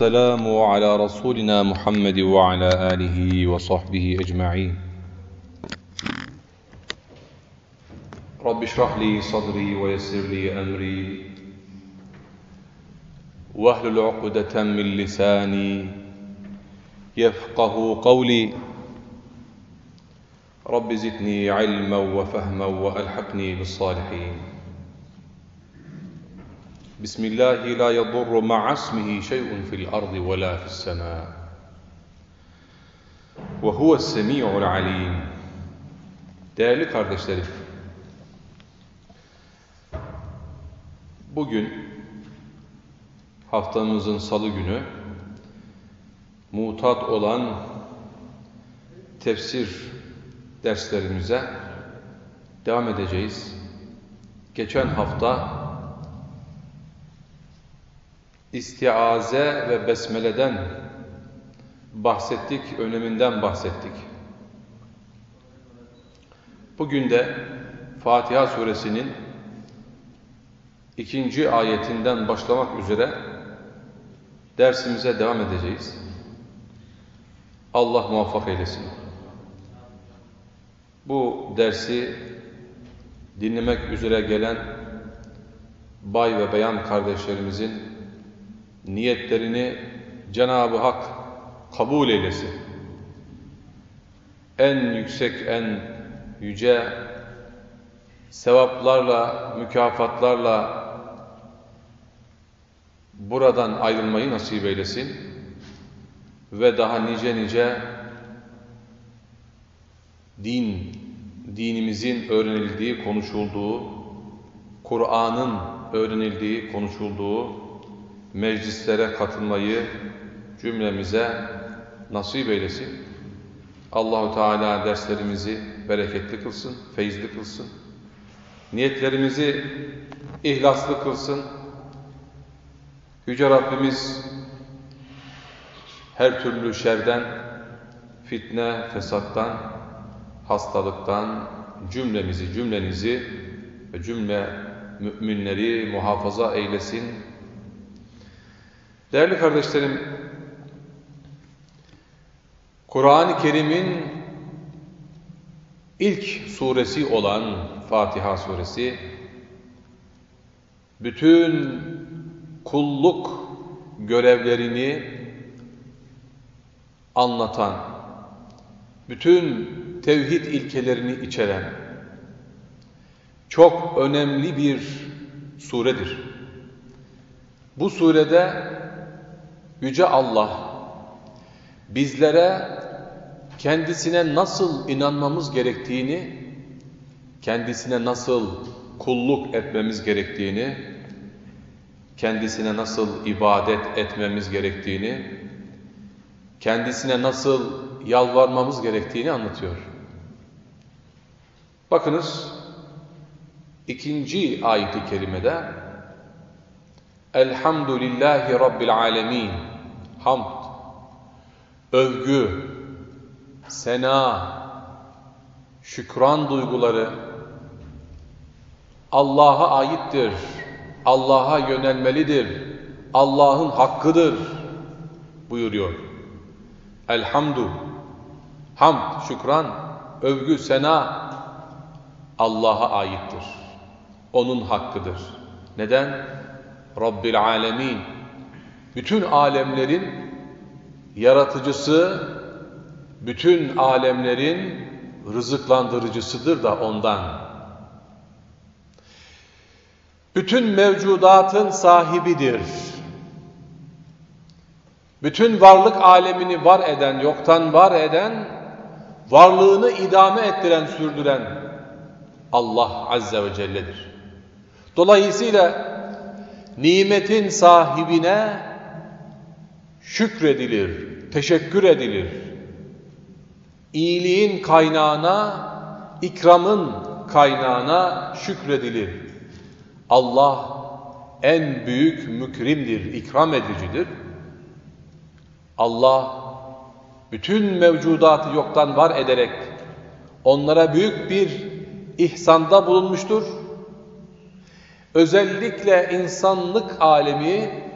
والسلام على رسولنا محمد وعلى آله وصحبه أجمعين. رب اشرح لي صدري ويسر لي أمري. واهلل عقدة من لساني يفقه قولي. رب زدني علما وفهما وألحقني بالصالحين. بسم الله لا يضر مع اسمه شيء في الأرض ولا في السماء وهو السميع العليم Değerli kardeşlerim, bugün haftamızın salı günü mutat olan tefsir derslerimize devam edeceğiz. Geçen hafta istiaze ve besmeleden bahsettik, öneminden bahsettik. Bugün de Fatiha suresinin ikinci ayetinden başlamak üzere dersimize devam edeceğiz. Allah muvaffak eylesin. Bu dersi dinlemek üzere gelen bay ve beyan kardeşlerimizin niyetlerini Cenab-ı Hak kabul eylesin. En yüksek, en yüce sevaplarla, mükafatlarla buradan ayrılmayı nasip eylesin ve daha nice nice din, dinimizin öğrenildiği, konuşulduğu, Kur'an'ın öğrenildiği, konuşulduğu meclislere katılmayı cümlemize nasip eylesin. Allahu Teala derslerimizi bereketli kılsın, feyizli kılsın. Niyetlerimizi ihlaslı kılsın. Yüce Rabbimiz her türlü şerden, fitne, fesattan, hastalıktan cümlemizi, cümlenizi ve cümle müminleri muhafaza eylesin. Değerli kardeşlerim, Kur'an-ı Kerim'in ilk suresi olan Fatiha suresi, bütün kulluk görevlerini anlatan, bütün tevhid ilkelerini içeren çok önemli bir suredir. Bu surede Yüce Allah bizlere kendisine nasıl inanmamız gerektiğini, kendisine nasıl kulluk etmemiz gerektiğini, kendisine nasıl ibadet etmemiz gerektiğini, kendisine nasıl yalvarmamız gerektiğini anlatıyor. Bakınız ikinci ayet-i kerimede Elhamdülillahi Rabbil Alemin Hamd, övgü, sena, şükran duyguları Allah'a aittir. Allah'a yönelmelidir. Allah'ın hakkıdır buyuruyor. Elhamdu, hamd, şükran, övgü, sena Allah'a aittir. Onun hakkıdır. Neden? Rabbil alemin. Bütün alemlerin yaratıcısı, bütün alemlerin rızıklandırıcısıdır da ondan. Bütün mevcudatın sahibidir. Bütün varlık alemini var eden, yoktan var eden, varlığını idame ettiren, sürdüren Allah Azze ve Celle'dir. Dolayısıyla nimetin sahibine şükredilir, teşekkür edilir. İyiliğin kaynağına, ikramın kaynağına şükredilir. Allah en büyük mükrimdir, ikram edicidir. Allah bütün mevcudatı yoktan var ederek onlara büyük bir ihsanda bulunmuştur. Özellikle insanlık alemi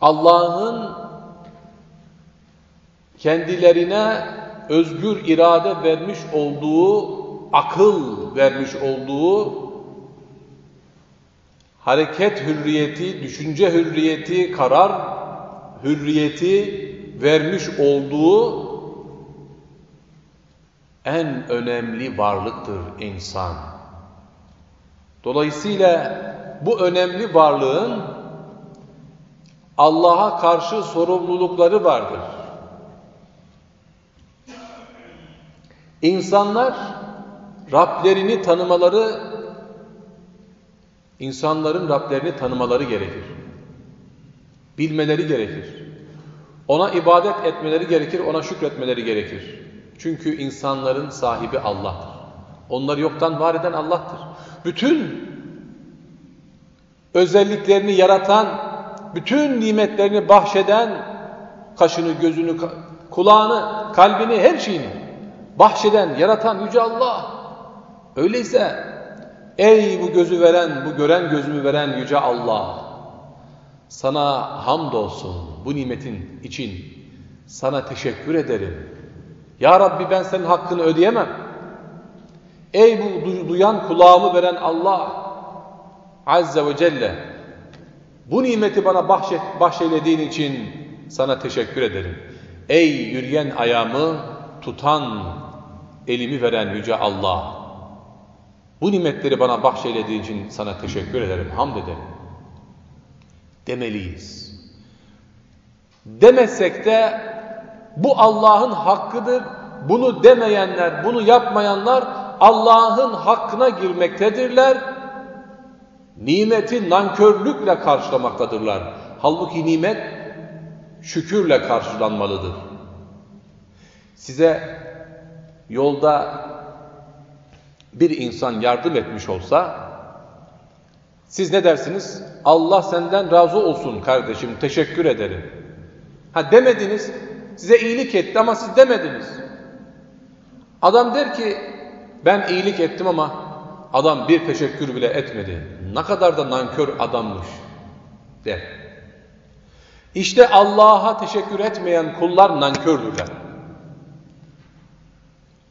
Allah'ın kendilerine özgür irade vermiş olduğu, akıl vermiş olduğu hareket hürriyeti, düşünce hürriyeti, karar hürriyeti vermiş olduğu en önemli varlıktır insan. Dolayısıyla bu önemli varlığın Allah'a karşı sorumlulukları vardır. İnsanlar Rablerini tanımaları, insanların Rablerini tanımaları gerekir. Bilmeleri gerekir. Ona ibadet etmeleri gerekir, ona şükretmeleri gerekir. Çünkü insanların sahibi Allah'tır. Onları yoktan var eden Allah'tır. Bütün özelliklerini yaratan, bütün nimetlerini bahşeden, kaşını, gözünü, kulağını, kalbini, her şeyini bahşeden, yaratan Yüce Allah. Öyleyse ey bu gözü veren, bu gören gözümü veren Yüce Allah, sana hamdolsun bu nimetin için, sana teşekkür ederim. Ya Rabbi ben senin hakkını ödeyemem. Ey bu duyan kulağımı veren Allah Azze ve Celle bu nimeti bana bahşet, bahşeylediğin için sana teşekkür ederim. Ey yürüyen ayağımı tutan elimi veren Yüce Allah bu nimetleri bana bahşeylediğin için sana teşekkür ederim, hamd ederim. Demeliyiz. Demesek de bu Allah'ın hakkıdır. Bunu demeyenler, bunu yapmayanlar Allah'ın hakkına girmektedirler. Nimeti nankörlükle karşılamaktadırlar. Halbuki nimet şükürle karşılanmalıdır. Size yolda bir insan yardım etmiş olsa siz ne dersiniz? Allah senden razı olsun kardeşim, teşekkür ederim. Ha demediniz, size iyilik etti ama siz demediniz. Adam der ki ben iyilik ettim ama adam bir teşekkür bile etmedi. Ne kadar da nankör adammış der. İşte Allah'a teşekkür etmeyen kullar nankördürler.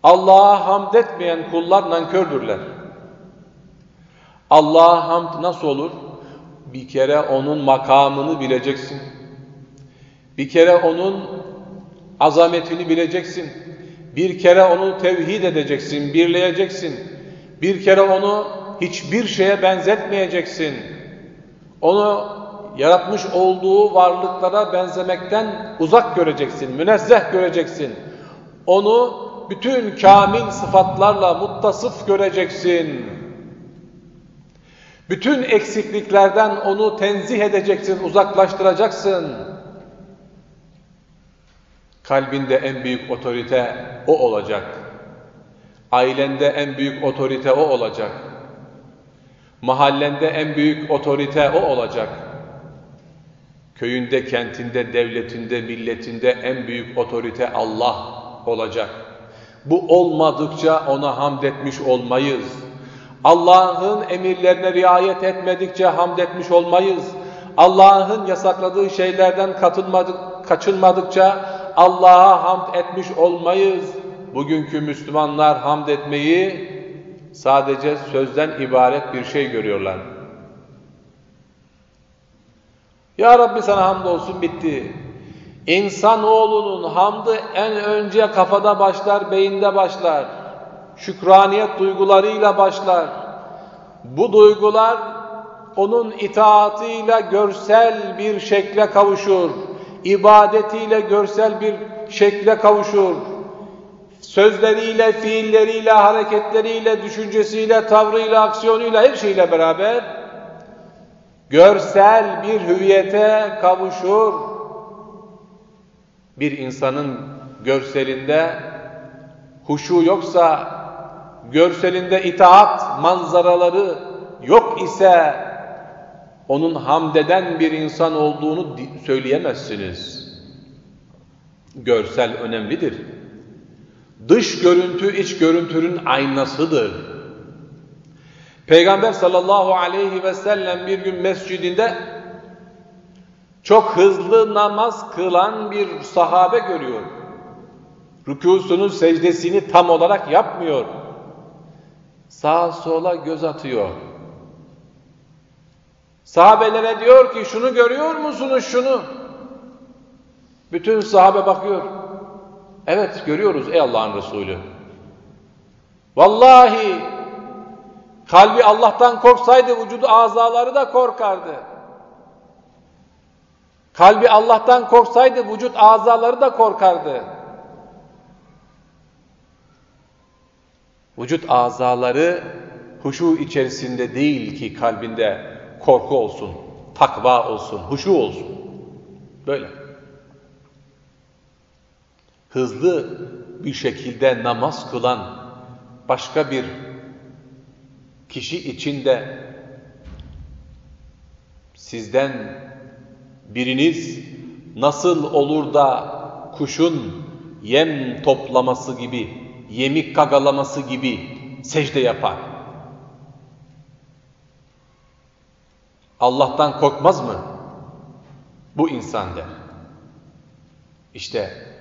Allah'a hamd etmeyen kullar nankördürler. Allah'a hamd nasıl olur? Bir kere onun makamını bileceksin. Bir kere onun azametini bileceksin. Bir kere onu tevhid edeceksin, birleyeceksin. Bir kere onu hiçbir şeye benzetmeyeceksin. Onu yaratmış olduğu varlıklara benzemekten uzak göreceksin, münezzeh göreceksin. Onu bütün kamil sıfatlarla muttasıf göreceksin. Bütün eksikliklerden onu tenzih edeceksin, uzaklaştıracaksın. Kalbinde en büyük otorite o olacak. Ailende en büyük otorite o olacak. Mahallende en büyük otorite o olacak. Köyünde, kentinde, devletinde, milletinde en büyük otorite Allah olacak. Bu olmadıkça ona hamd etmiş olmayız. Allah'ın emirlerine riayet etmedikçe hamd etmiş olmayız. Allah'ın yasakladığı şeylerden katılmadık, kaçınmadıkça Allah'a hamd etmiş olmayız. Bugünkü Müslümanlar hamd etmeyi sadece sözden ibaret bir şey görüyorlar. Ya Rabbi sana hamd olsun bitti. İnsanoğlunun hamdı en önce kafada başlar, beyinde başlar. Şükraniyet duygularıyla başlar. Bu duygular onun itaatıyla görsel bir şekle kavuşur. İbadetiyle görsel bir şekle kavuşur. Sözleriyle, fiilleriyle, hareketleriyle, düşüncesiyle, tavrıyla, aksiyonuyla, her şeyle beraber görsel bir hüviyete kavuşur bir insanın görselinde huşu yoksa, görselinde itaat manzaraları yok ise onun hamdeden bir insan olduğunu söyleyemezsiniz. Görsel önemlidir. Dış görüntü iç görüntünün aynasıdır. Peygamber sallallahu aleyhi ve sellem bir gün mescidinde Çok hızlı namaz kılan bir sahabe görüyor. Rükusunu, secdesini tam olarak yapmıyor. Sağa sola göz atıyor. Sahabelere diyor ki şunu görüyor musunuz şunu? Bütün sahabe bakıyor. Evet görüyoruz ey Allah'ın Resulü. Vallahi kalbi Allah'tan korksaydı vücudu azaları da korkardı. Kalbi Allah'tan korksaydı vücut azaları da korkardı. Vücut azaları huşu içerisinde değil ki kalbinde korku olsun, takva olsun, huşu olsun. Böyle. Hızlı bir şekilde namaz kılan başka bir kişi içinde sizden biriniz nasıl olur da kuşun yem toplaması gibi, yemik kagalaması gibi secde yapar? Allah'tan korkmaz mı? Bu insan der. İşte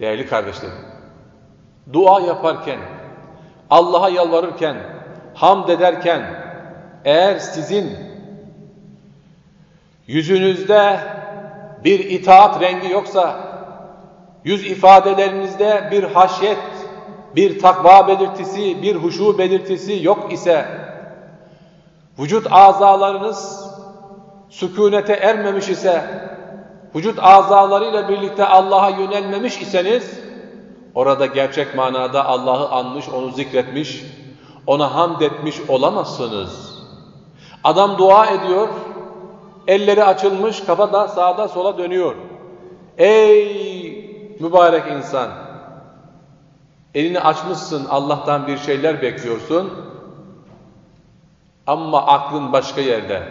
değerli kardeşlerim, dua yaparken, Allah'a yalvarırken, hamd ederken, eğer sizin yüzünüzde bir itaat rengi yoksa, yüz ifadelerinizde bir haşyet, bir takva belirtisi, bir huşu belirtisi yok ise, vücut azalarınız sükunete ermemiş ise, vücut azalarıyla birlikte Allah'a yönelmemiş iseniz, orada gerçek manada Allah'ı anmış, onu zikretmiş, ona hamd etmiş olamazsınız. Adam dua ediyor, elleri açılmış, kafa da sağda sola dönüyor. Ey mübarek insan! Elini açmışsın, Allah'tan bir şeyler bekliyorsun. Ama aklın başka yerde.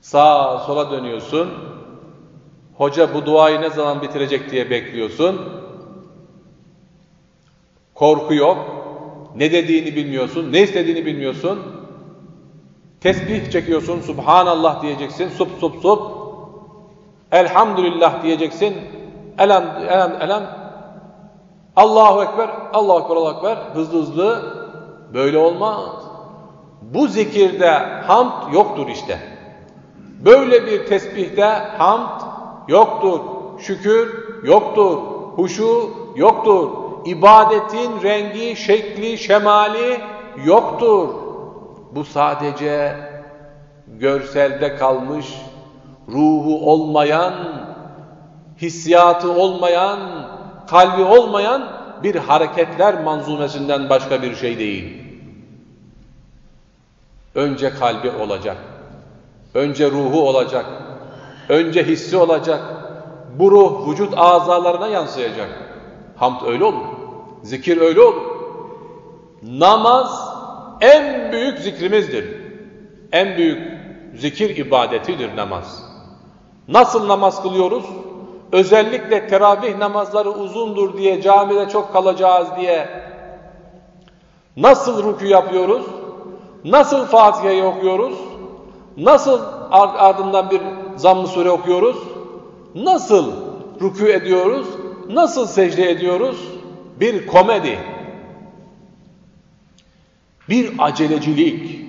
Sağa sola dönüyorsun. Hoca bu duayı ne zaman bitirecek diye bekliyorsun. Korku yok. Ne dediğini bilmiyorsun, ne istediğini bilmiyorsun. Tesbih çekiyorsun, Subhanallah diyeceksin, sup sup sup. Elhamdülillah diyeceksin. Elem, elem, elem. Allahu Ekber, Allahu Ekber, Allahu Ekber. Hızlı hızlı. Böyle olmaz. Bu zikirde hamd yoktur işte. Böyle bir tesbihte hamd yoktur. Şükür yoktur. Huşu yoktur. İbadetin rengi, şekli, şemali yoktur. Bu sadece görselde kalmış, ruhu olmayan, hissiyatı olmayan, kalbi olmayan bir hareketler manzumesinden başka bir şey değil. Önce kalbi olacak. Önce ruhu olacak. Önce hissi olacak. Bu ruh vücut azalarına yansıyacak. Hamd öyle olur. Zikir öyle olur. Namaz en büyük zikrimizdir. En büyük zikir ibadetidir namaz. Nasıl namaz kılıyoruz? Özellikle teravih namazları uzundur diye camide çok kalacağız diye nasıl rükü yapıyoruz? Nasıl Fatiha'yı okuyoruz? Nasıl ardından bir zamm-ı sure okuyoruz? Nasıl rükû ediyoruz? Nasıl secde ediyoruz? Bir komedi, bir acelecilik,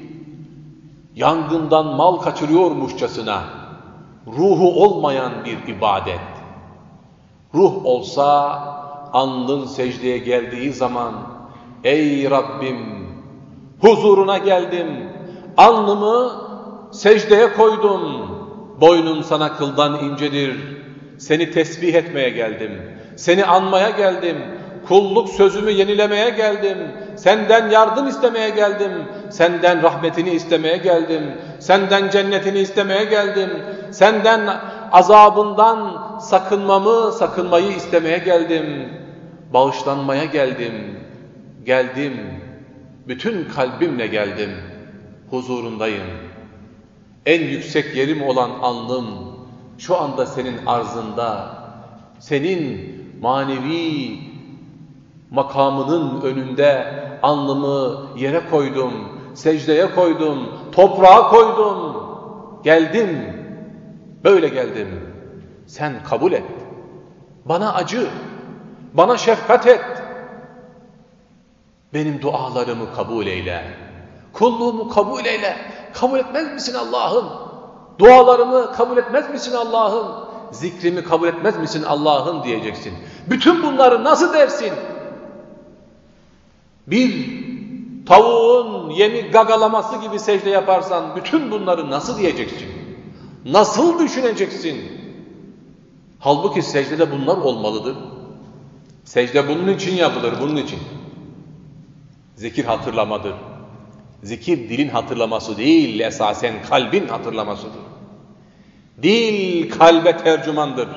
yangından mal kaçırıyormuşçasına ruhu olmayan bir ibadet. Ruh olsa alnın secdeye geldiği zaman ey Rabbim huzuruna geldim, alnımı secdeye koydum, boynum sana kıldan incedir, seni tesbih etmeye geldim, seni anmaya geldim, kulluk sözümü yenilemeye geldim, senden yardım istemeye geldim, senden rahmetini istemeye geldim, senden cennetini istemeye geldim, senden azabından sakınmamı, sakınmayı istemeye geldim, bağışlanmaya geldim, geldim, bütün kalbimle geldim, huzurundayım. En yüksek yerim olan alnım şu anda senin arzında, senin manevi makamının önünde alnımı yere koydum, secdeye koydum, toprağa koydum. Geldim, Böyle geldim. Sen kabul et. Bana acı. Bana şefkat et. Benim dualarımı kabul eyle. Kulluğumu kabul eyle. Kabul etmez misin Allah'ım? Dualarımı kabul etmez misin Allah'ım? Zikrimi kabul etmez misin Allah'ım diyeceksin. Bütün bunları nasıl dersin? Bir tavuğun yemi gagalaması gibi secde yaparsan bütün bunları nasıl diyeceksin? Nasıl düşüneceksin? Halbuki secdede bunlar olmalıdır. Secde bunun için yapılır, bunun için. Zikir hatırlamadır. Zikir dilin hatırlaması değil, esasen kalbin hatırlamasıdır. Dil kalbe tercümandır.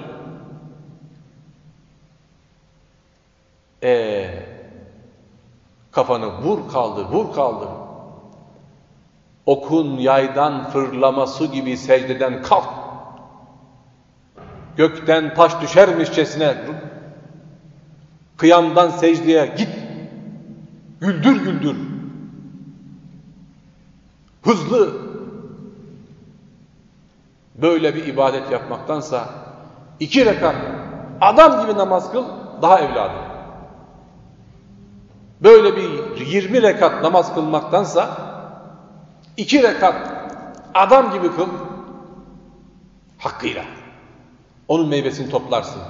E kafanı vur kaldı, vur kaldı. Okun yaydan fırlaması gibi secdeden kalk. Gökten taş düşermişçesine kıyamdan secdeye git. Güldür güldür. Hızlı. Böyle bir ibadet yapmaktansa iki rekat adam gibi namaz kıl daha evladı. Böyle bir 20 rekat namaz kılmaktansa iki rekat adam gibi kıl hakkıyla. Onun meyvesini toplarsın.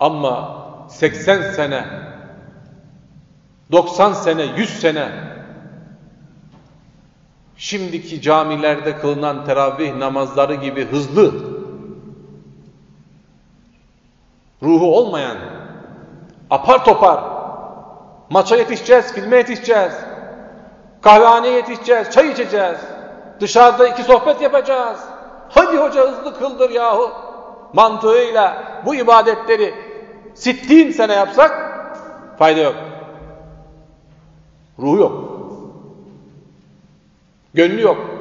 Ama 80 sene 90 sene, 100 sene şimdiki camilerde kılınan teravih namazları gibi hızlı ruhu olmayan apar topar maça yetişeceğiz, filme yetişeceğiz kahvehaneye yetişeceğiz, çay içeceğiz dışarıda iki sohbet yapacağız. Hadi hoca hızlı kıldır yahu? Mantığıyla bu ibadetleri sittin sene yapsak fayda yok. Ruhu yok. Gönlü yok.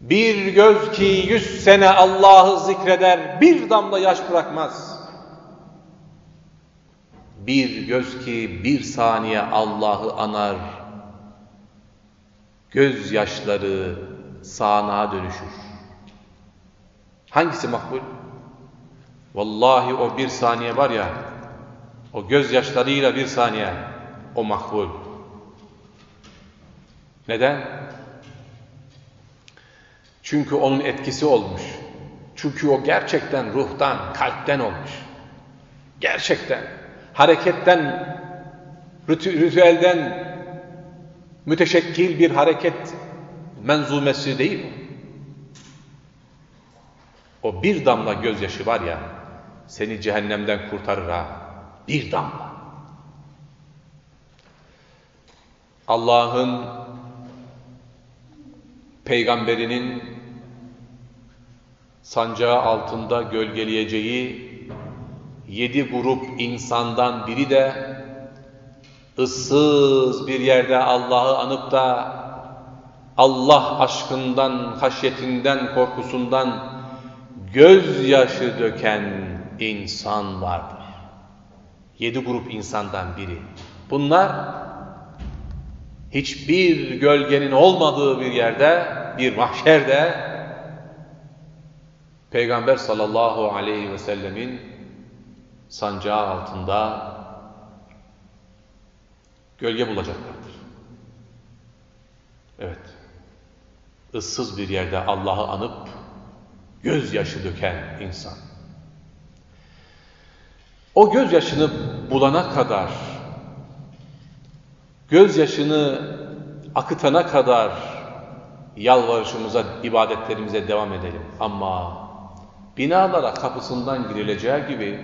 Bir göz ki yüz sene Allah'ı zikreder, bir damla yaş bırakmaz. Bir göz ki bir saniye Allah'ı anar, göz yaşları sağanağa dönüşür. Hangisi makbul? Vallahi o bir saniye var ya, o gözyaşlarıyla bir saniye, o makbul. Neden? Çünkü onun etkisi olmuş. Çünkü o gerçekten ruhtan, kalpten olmuş. Gerçekten. Hareketten, ritüelden müteşekkil bir hareket menzumesi değil? O bir damla gözyaşı var ya, seni cehennemden kurtarır ha. Bir damla. Allah'ın peygamberinin sancağı altında gölgeleyeceği yedi grup insandan biri de ıssız bir yerde Allah'ı anıp da Allah aşkından, haşyetinden, korkusundan gözyaşı döken insan vardır. Yedi grup insandan biri. Bunlar hiçbir gölgenin olmadığı bir yerde, bir mahşerde Peygamber sallallahu aleyhi ve sellemin sancağı altında gölge bulacaklardır. Evet. ıssız bir yerde Allah'ı anıp gözyaşı döken insan. O gözyaşını bulana kadar, gözyaşını akıtana kadar yalvarışımıza, ibadetlerimize devam edelim. Ama binalara kapısından girileceği gibi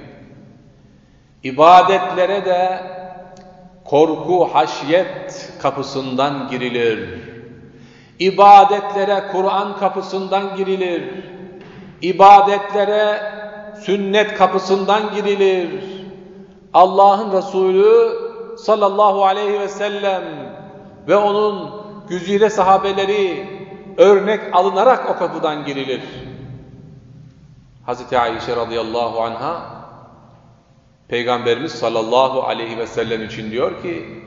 ibadetlere de korku, haşyet kapısından girilir. İbadetlere Kur'an kapısından girilir. İbadetlere sünnet kapısından girilir. Allah'ın Resulü sallallahu aleyhi ve sellem ve onun güzide sahabeleri örnek alınarak o kapıdan girilir. Hazreti Ayşe radıyallahu anha Peygamberimiz sallallahu aleyhi ve sellem için diyor ki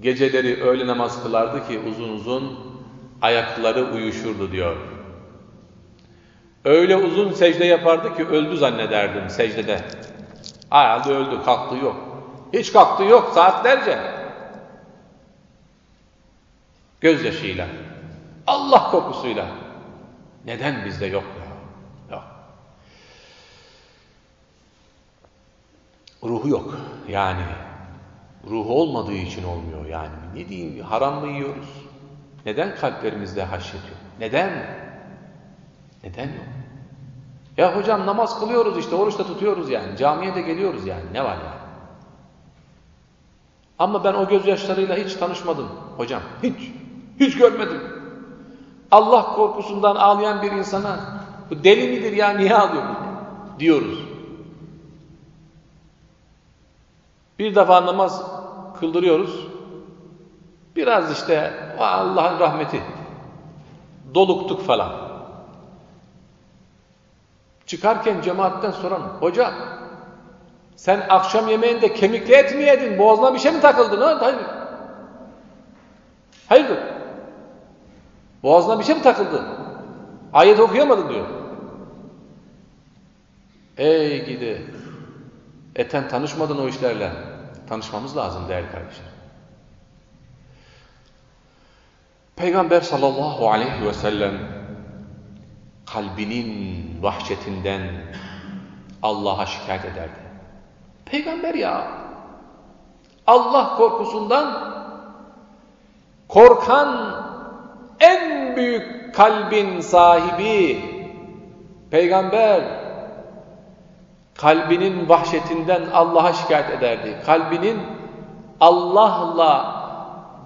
Geceleri öğle namaz kılardı ki uzun uzun ayakları uyuşurdu diyor. Öyle uzun secde yapardı ki öldü zannederdim secdede. Herhalde öldü, kalktı yok. Hiç kalktı yok saatlerce. Gözyaşıyla, Allah korkusuyla. Neden bizde yok ya? Yok. Ruhu yok yani. Ruhu olmadığı için olmuyor yani. Ne diyeyim haram mı yiyoruz? Neden kalplerimizde haşyet yok? Neden? Neden yok? Ya hocam namaz kılıyoruz işte, oruç da tutuyoruz yani. Camiye de geliyoruz yani. Ne var yani? Ama ben o gözyaşlarıyla hiç tanışmadım hocam. Hiç. Hiç görmedim. Allah korkusundan ağlayan bir insana bu deli midir ya niye ağlıyor diyoruz. Bir defa namaz kıldırıyoruz. Biraz işte Allah'ın rahmeti doluktuk falan. Çıkarken cemaatten soran hoca sen akşam yemeğinde kemikli et mi yedin? Boğazına bir şey mi takıldı? Ne? Hayır. Hayırdır? Boğazına bir şey mi takıldı? Ayet okuyamadın diyor. Ey gidi. Eten tanışmadın o işlerle. Tanışmamız lazım değerli kardeşler. Peygamber sallallahu aleyhi ve sellem kalbinin vahşetinden Allah'a şikayet ederdi. Peygamber ya Allah korkusundan korkan en büyük kalbin sahibi peygamber kalbinin vahşetinden Allah'a şikayet ederdi. Kalbinin Allah'la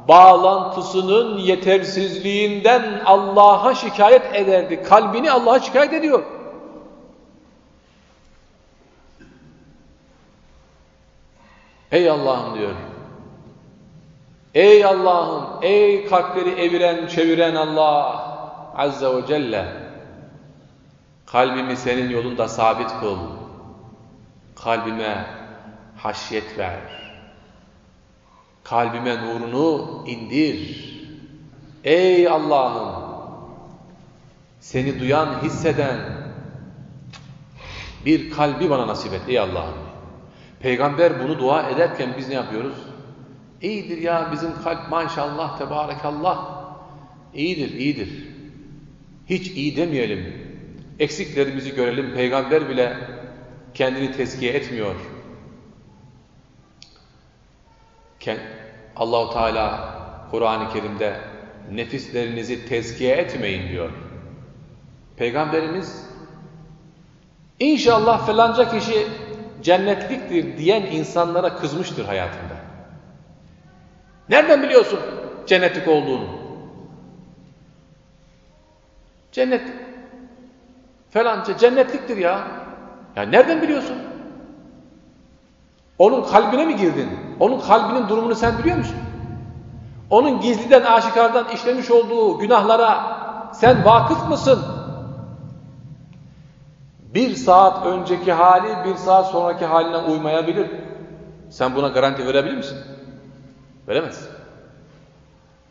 bağlantısının yetersizliğinden Allah'a şikayet ederdi. Kalbini Allah'a şikayet ediyor. Ey Allah'ım diyor. Ey Allah'ım, ey kalpleri eviren, çeviren Allah Azze ve Celle. Kalbimi senin yolunda sabit kıl. Kalbime haşyet ver. Kalbime nurunu indir. Ey Allah'ım, seni duyan, hisseden bir kalbi bana nasip et ey Allah'ım. Peygamber bunu dua ederken biz ne yapıyoruz? İyidir ya bizim kalp maşallah tebarekallah. İyidir, iyidir. Hiç iyi demeyelim. Eksiklerimizi görelim. Peygamber bile kendini tezkiye etmiyor. Allahu Teala Kur'an-ı Kerim'de nefislerinizi tezkiye etmeyin diyor. Peygamberimiz inşallah falanca kişi cennetliktir diyen insanlara kızmıştır hayatında. Nereden biliyorsun cennetlik olduğunu? Cennet falanca cennetliktir ya. Ya nereden biliyorsun? Onun kalbine mi girdin? Onun kalbinin durumunu sen biliyor musun? Onun gizliden aşikardan işlemiş olduğu günahlara sen vakıf mısın? Bir saat önceki hali bir saat sonraki haline uymayabilir. Sen buna garanti verebilir misin? Veremez.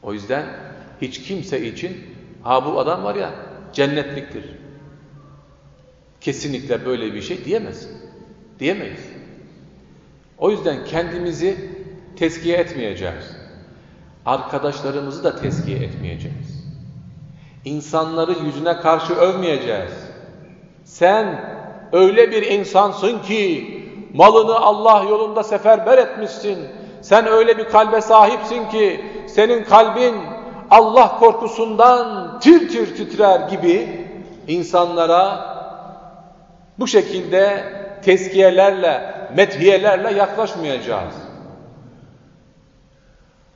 O yüzden hiç kimse için ha bu adam var ya cennetliktir. Kesinlikle böyle bir şey diyemez. Diyemeyiz. O yüzden kendimizi teskiye etmeyeceğiz. Arkadaşlarımızı da teskiye etmeyeceğiz. İnsanları yüzüne karşı övmeyeceğiz. Sen öyle bir insansın ki malını Allah yolunda seferber etmişsin. Sen öyle bir kalbe sahipsin ki senin kalbin Allah korkusundan tir tir titrer gibi insanlara bu şekilde teskiyelerle, methiyelerle yaklaşmayacağız.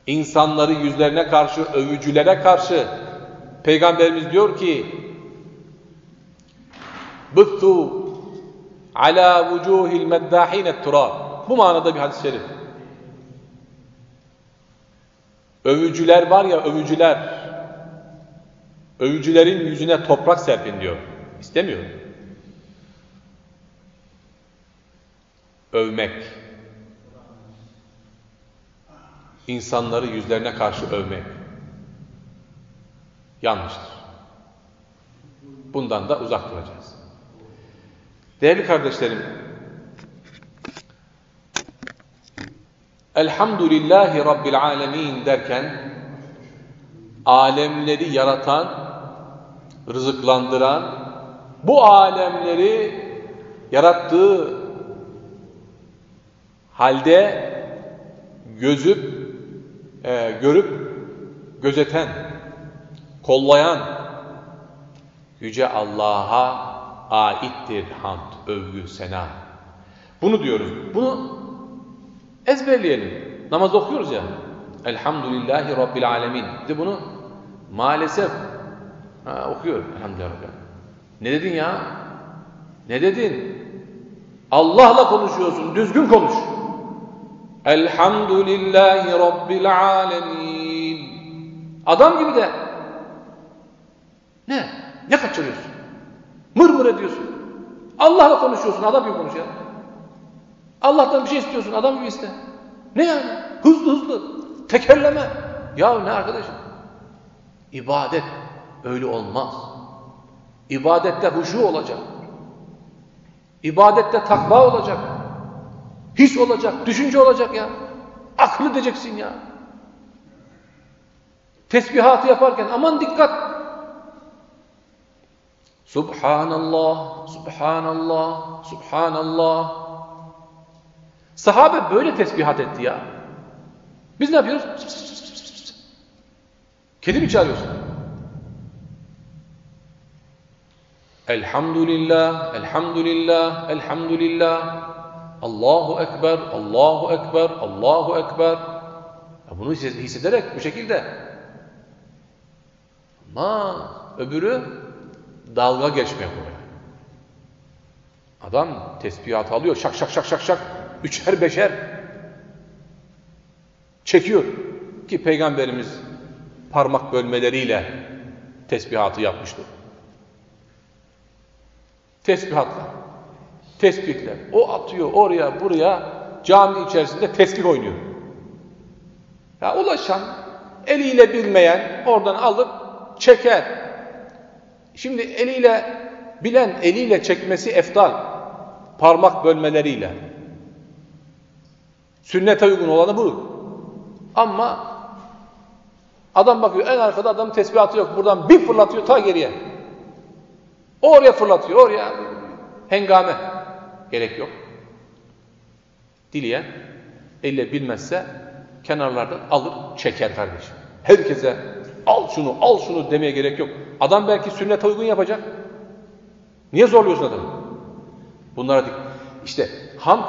İnsanları yüzlerine karşı, övücülere karşı Peygamberimiz diyor ki Bıttu ala vucuhil meddahine turab. Bu manada bir hadis-i şerif. Övücüler var ya övücüler. Övücülerin yüzüne toprak serpin diyor. İstemiyor. Övmek. insanları yüzlerine karşı övmek yanlıştır. Bundan da uzak duracağız. Değerli kardeşlerim, Elhamdülillahi Rabbil Alemin derken alemleri yaratan, rızıklandıran, bu alemleri yarattığı halde gözüp, e, görüp, gözeten, kollayan Yüce Allah'a aittir hamd, övgü, sena. Bunu diyoruz. Bunu ezberleyelim. Namaz okuyoruz ya. Elhamdülillahi Rabbil Alemin. De bunu maalesef ha, okuyor. Elhamdülillah. Ne dedin ya? Ne dedin? Allah'la konuşuyorsun. Düzgün konuş. Elhamdülillahi Rabbil Alemin. Adam gibi de. Ne? Ne kaçırıyorsun? Mır mır ediyorsun. Allah'la konuşuyorsun. Adam gibi konuş ya. Allah'tan bir şey istiyorsun. Adam gibi iste. Ne yani? Hızlı hızlı. Tekerleme. Ya ne arkadaşım? İbadet öyle olmaz. İbadette huşu olacak. İbadette takva olacak. His olacak, düşünce olacak ya. Akıl edeceksin ya. Tesbihatı yaparken aman dikkat. Subhanallah, Subhanallah, Subhanallah. Sahabe böyle tesbihat etti ya. Biz ne yapıyoruz? Kedi mi çağırıyorsun? Elhamdülillah, elhamdülillah, elhamdülillah. Allahu Ekber, Allahu Ekber, Allahu Ekber. Ya bunu hissederek bu şekilde. Ama öbürü dalga geçmek oluyor. Adam tesbihat alıyor, şak şak şak şak şak, üçer beşer çekiyor. Ki Peygamberimiz parmak bölmeleriyle tesbihatı yapmıştır. Tesbihatlar, tespitler. O atıyor oraya buraya cami içerisinde tesbih oynuyor. Ya ulaşan, eliyle bilmeyen oradan alıp çeker. Şimdi eliyle bilen eliyle çekmesi eftal. Parmak bölmeleriyle. Sünnete uygun olanı bu. Ama adam bakıyor en arkada adam tesbihatı yok. Buradan bir fırlatıyor ta geriye. Oraya fırlatıyor oraya. Hengame. Gerek yok. Dileyen elle bilmezse kenarlardan alır çeker kardeşim. Herkese al şunu al şunu demeye gerek yok. Adam belki sünnete uygun yapacak. Niye zorluyorsun adamı? Bunlara dik. İşte hamd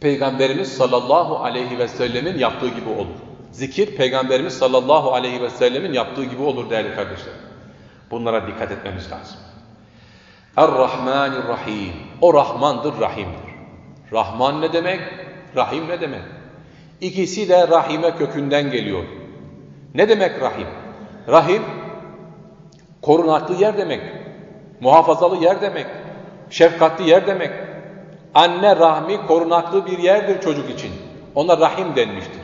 Peygamberimiz sallallahu aleyhi ve sellemin yaptığı gibi olur. Zikir Peygamberimiz sallallahu aleyhi ve sellemin yaptığı gibi olur değerli kardeşler. Bunlara dikkat etmemiz lazım. Er-Rahmanir-Rahim. O Rahmandır, Rahim'dir. Rahman ne demek? Rahim ne demek? İkisi de Rahime kökünden geliyor. Ne demek Rahim? Rahim, korunaklı yer demek. Muhafazalı yer demek. Şefkatli yer demek. Anne rahmi korunaklı bir yerdir çocuk için. Ona rahim denmiştir.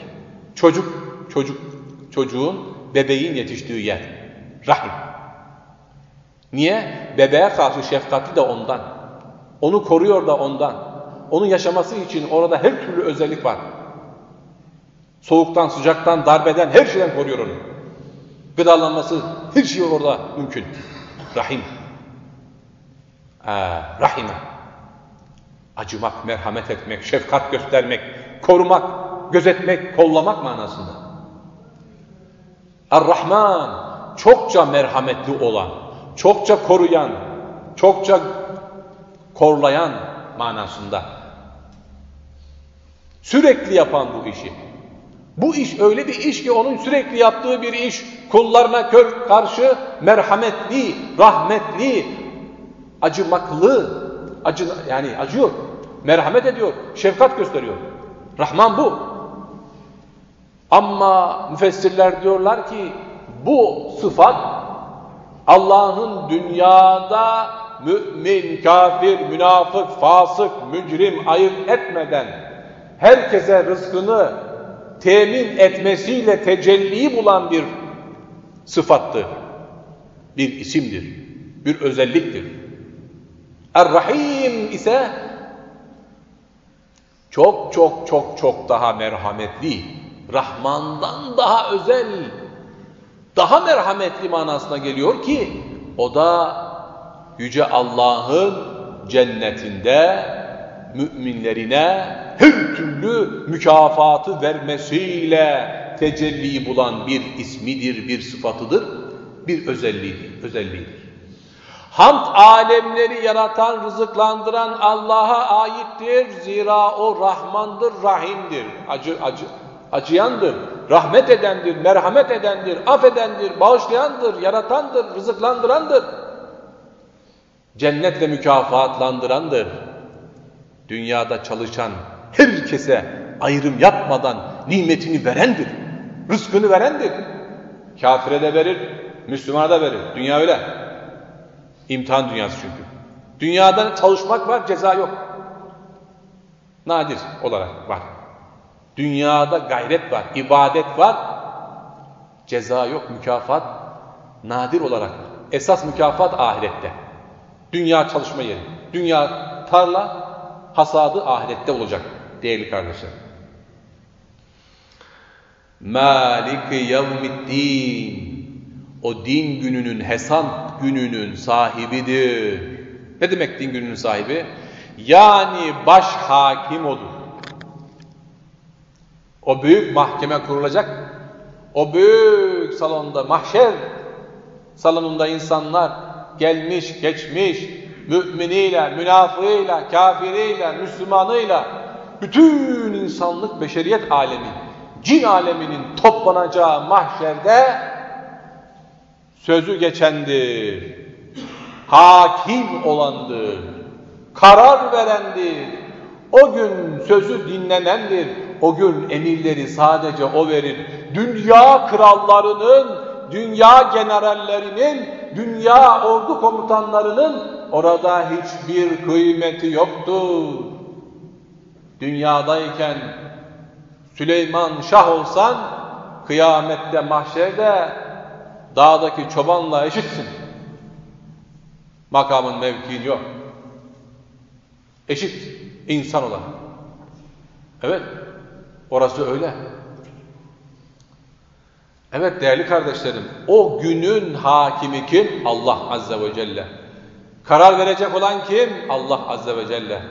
Çocuk, çocuk, çocuğun, bebeğin yetiştiği yer. Rahim. Niye? Bebeğe karşı şefkatli de ondan. Onu koruyor da ondan. Onun yaşaması için orada her türlü özellik var. Soğuktan, sıcaktan, darbeden, her şeyden koruyor onu. Gıdalanması, her şey orada mümkün. Rahim. Ee, rahime. Acımak, merhamet etmek, şefkat göstermek, korumak, gözetmek, kollamak manasında. Er-Rahman, çokça merhametli olan, çokça koruyan, çokça korlayan manasında. Sürekli yapan bu işi. Bu iş öyle bir iş ki onun sürekli yaptığı bir iş. Kullarına kör karşı merhametli, rahmetli, acımaklı, acı, yani acıyor, merhamet ediyor, şefkat gösteriyor. Rahman bu. Ama müfessirler diyorlar ki bu sıfat Allah'ın dünyada mümin, kafir, münafık, fasık, mücrim ayırt etmeden herkese rızkını temin etmesiyle tecelli bulan bir sıfattır. Bir isimdir. Bir özelliktir. Er-Rahim ise çok çok çok çok daha merhametli, Rahman'dan daha özel, daha merhametli manasına geliyor ki o da Yüce Allah'ın cennetinde müminlerine her türlü mükafatı vermesiyle tecelli bulan bir ismidir, bir sıfatıdır, bir özelliğidir. özelliğidir. Hamd alemleri yaratan, rızıklandıran Allah'a aittir. Zira o Rahmandır, Rahim'dir. Acı, acı, acıyandır, rahmet edendir, merhamet edendir, affedendir, bağışlayandır, yaratandır, rızıklandırandır. Cennetle mükafatlandırandır. Dünyada çalışan herkese ayrım yapmadan nimetini verendir. Rızkını verendir. Kafire de verir, Müslümana da verir. Dünya öyle. İmtihan dünyası çünkü. Dünyada çalışmak var, ceza yok. Nadir olarak var. Dünyada gayret var, ibadet var, ceza yok, mükafat nadir olarak. Esas mükafat ahirette. Dünya çalışma yeri. Dünya tarla, hasadı ahirette olacak değerli kardeşler. Malik yevmiddin. O din gününün, hesap gününün sahibidir. Ne demek din gününün sahibi? Yani baş hakim odur. O büyük mahkeme kurulacak. O büyük salonda mahşer salonunda insanlar gelmiş, geçmiş, müminiyle, münafığıyla, kafiriyle, müslümanıyla bütün insanlık beşeriyet alemi, cin aleminin toplanacağı mahşerde sözü geçendir, hakim olandır, karar verendir, o gün sözü dinlenendir, o gün emirleri sadece o verir. Dünya krallarının, dünya generallerinin, dünya ordu komutanlarının orada hiçbir kıymeti yoktur. Dünyadayken Süleyman Şah olsan, kıyamette mahşerde dağdaki çobanla eşitsin. Makamın mevkiin yok. Eşit insan olarak. Evet, orası öyle. Evet değerli kardeşlerim, o günün hakimi kim? Allah Azze ve Celle. Karar verecek olan kim? Allah Azze ve Celle.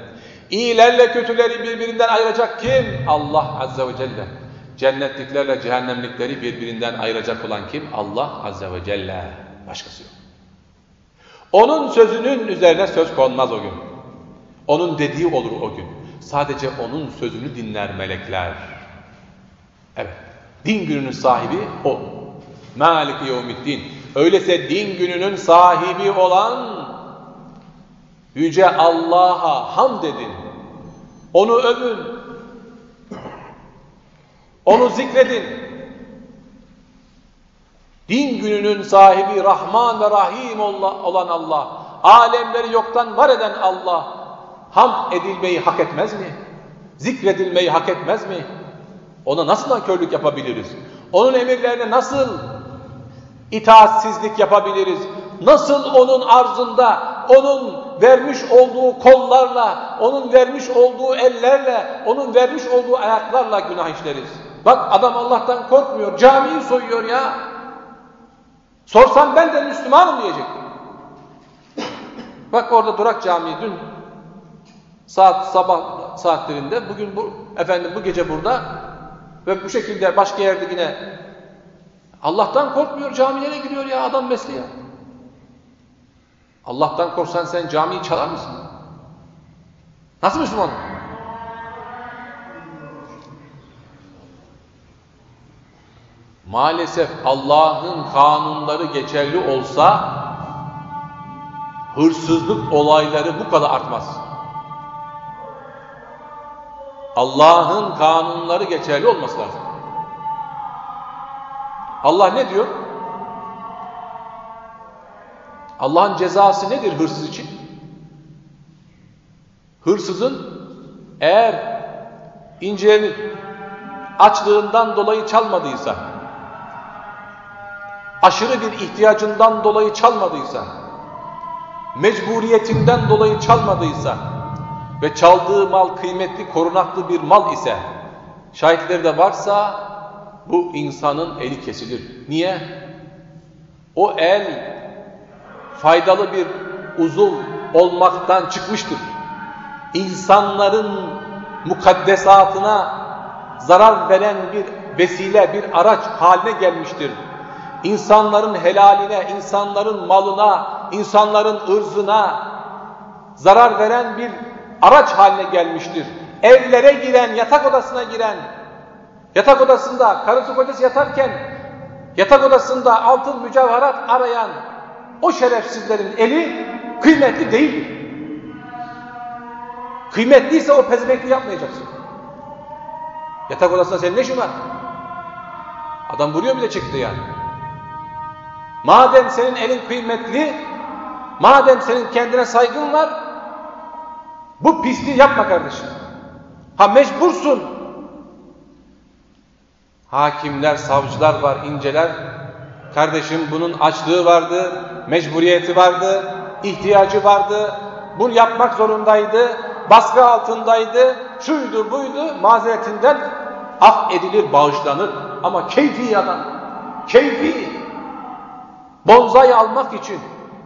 İyilerle kötüleri birbirinden ayıracak kim? Allah Azze ve Celle. Cennetliklerle cehennemlikleri birbirinden ayıracak olan kim? Allah Azze ve Celle. Başkası yok. Onun sözünün üzerine söz konmaz o gün. Onun dediği olur o gün. Sadece onun sözünü dinler melekler. Evet. Din gününün sahibi o. Malik yevmiddin. Öyleyse din gününün sahibi olan Yüce Allah'a hamd edin. Onu övün. Onu zikredin. Din gününün sahibi Rahman ve Rahim olan Allah, alemleri yoktan var eden Allah, hamd edilmeyi hak etmez mi? Zikredilmeyi hak etmez mi? Ona nasıl nankörlük yapabiliriz? Onun emirlerine nasıl itaatsizlik yapabiliriz? Nasıl onun arzında, onun vermiş olduğu kollarla, onun vermiş olduğu ellerle, onun vermiş olduğu ayaklarla günah işleriz? Bak adam Allah'tan korkmuyor, camiyi soyuyor ya. Sorsan ben de Müslümanım diyecek. Bak orada Durak Camii dün saat sabah saatlerinde bugün bu efendim bu gece burada ve bu şekilde başka yerde yine Allah'tan korkmuyor camilere giriyor ya adam mesleğe. Allah'tan korksan sen camiyi çalar mısın? Nasıl Müslüman? Maalesef Allah'ın kanunları geçerli olsa hırsızlık olayları bu kadar artmaz. Allah'ın kanunları geçerli olması lazım. Allah ne diyor? Allah'ın cezası nedir hırsız için? Hırsızın eğer incelenir, açlığından dolayı çalmadıysa, aşırı bir ihtiyacından dolayı çalmadıysa, mecburiyetinden dolayı çalmadıysa ve çaldığı mal kıymetli, korunaklı bir mal ise, şahitleri de varsa bu insanın eli kesilir. Niye? O el faydalı bir uzuv olmaktan çıkmıştır. İnsanların mukaddesatına zarar veren bir vesile, bir araç haline gelmiştir. İnsanların helaline, insanların malına, insanların ırzına zarar veren bir araç haline gelmiştir. Evlere giren, yatak odasına giren, yatak odasında karısı kocası yatarken yatak odasında altın mücevherat arayan o şerefsizlerin eli kıymetli değil. Kıymetliyse o pezemekli yapmayacaksın. Yatak odasında senin ne işin var? Adam vuruyor bile çıktı yani. Madem senin elin kıymetli, madem senin kendine saygın var, bu pisliği yapma kardeşim. Ha mecbursun. Hakimler, savcılar var, inceler. Kardeşim bunun açlığı vardı, mecburiyeti vardı, ihtiyacı vardı, bunu yapmak zorundaydı, baskı altındaydı, şuydu buydu, mazeretinden af edilir, bağışlanır. Ama keyfi adam, keyfi, bonzai almak için,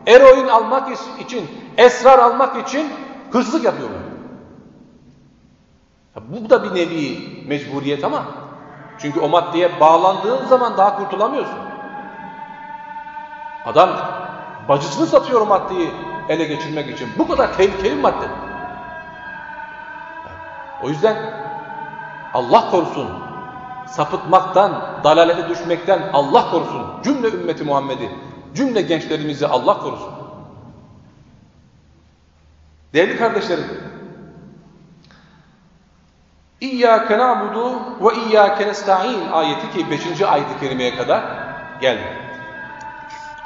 eroin almak için, esrar almak için hırsızlık yapıyorlar. Bu da bir nevi mecburiyet ama çünkü o maddeye bağlandığın zaman daha kurtulamıyorsun. Adam bacısını satıyor o maddeyi ele geçirmek için. Bu kadar tehlikeli bir madde. O yüzden Allah korusun sapıtmaktan, dalalete düşmekten Allah korusun. Cümle ümmeti Muhammed'i, cümle gençlerimizi Allah korusun. Değerli kardeşlerim, İyyâke na'budu ve iyyâke nesta'in ayeti ki 5. ayet-i kerimeye kadar geldi.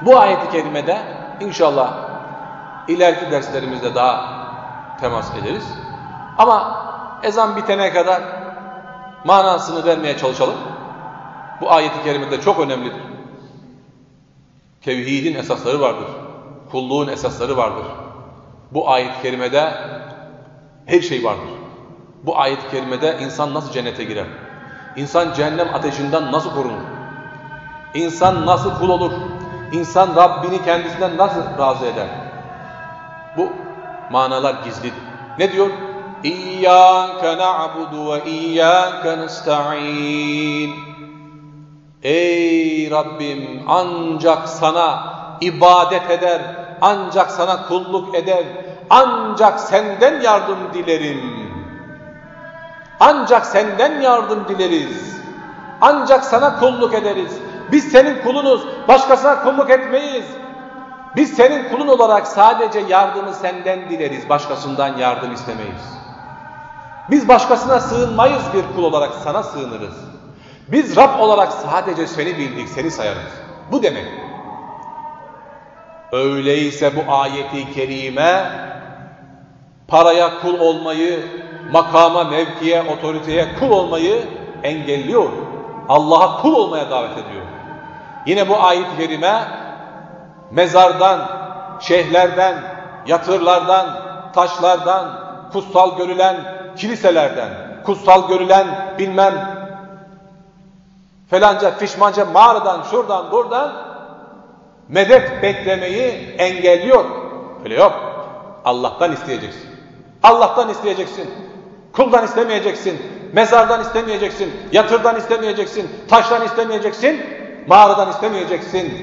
Bu ayet-i kerimede inşallah ileriki derslerimizde daha temas ederiz. Ama ezan bitene kadar manasını vermeye çalışalım. Bu ayet-i kerimede çok önemlidir. Tevhidin esasları vardır. Kulluğun esasları vardır. Bu ayet-i kerimede her şey vardır. Bu ayet-i kerimede insan nasıl cennete girer? İnsan cehennem ateşinden nasıl korunur? İnsan nasıl kul olur? İnsan Rabbini kendisinden nasıl razı eder? Bu manalar gizlidir. Ne diyor? İyyâke na'budu ve iyyâke nesta'in. Ey Rabbim ancak sana ibadet eder, ancak sana kulluk eder, ancak senden yardım dilerim. Ancak senden yardım dileriz. Ancak sana kulluk ederiz. Biz senin kulunuz, başkasına kulluk etmeyiz. Biz senin kulun olarak sadece yardımı senden dileriz, başkasından yardım istemeyiz. Biz başkasına sığınmayız bir kul olarak sana sığınırız. Biz Rab olarak sadece seni bildik, seni sayarız. Bu demek. Öyleyse bu ayeti kerime paraya kul olmayı, makama, mevkiye, otoriteye kul olmayı engelliyor. Allah'a kul olmaya davet ediyor. Yine bu ayet-i kerime mezardan, şeyhlerden, yatırlardan, taşlardan, kutsal görülen kiliselerden, kutsal görülen bilmem falanca fişmanca mağaradan, şuradan, buradan medet beklemeyi engelliyor. Öyle yok. Allah'tan isteyeceksin. Allah'tan isteyeceksin. Kuldan istemeyeceksin. Mezardan istemeyeceksin. Yatırdan istemeyeceksin. Taştan istemeyeceksin. Mağaradan istemeyeceksin.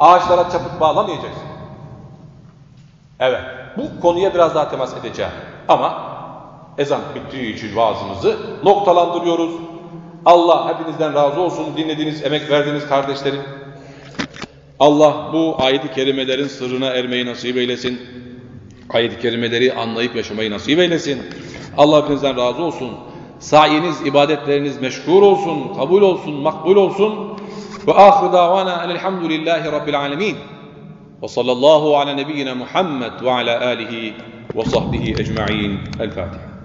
Ağaçlara çapıp bağlamayacaksın. Evet. Bu konuya biraz daha temas edeceğim. Ama ezan bittiği için vaazımızı noktalandırıyoruz. Allah hepinizden razı olsun. Dinlediğiniz, emek verdiğiniz kardeşlerim. Allah bu ayet-i kerimelerin sırrına ermeyi nasip eylesin. Ayet-i kerimeleri anlayıp yaşamayı nasip eylesin. Allah hepinizden razı olsun. Sayeniz, ibadetleriniz meşgul olsun, kabul olsun, makbul olsun. Ve ahir davana elhamdülillahi rabbil alemin. Ve sallallahu ala nebiyyina Muhammed ve ala alihi ve sahbihi ecma'in. El Fatiha.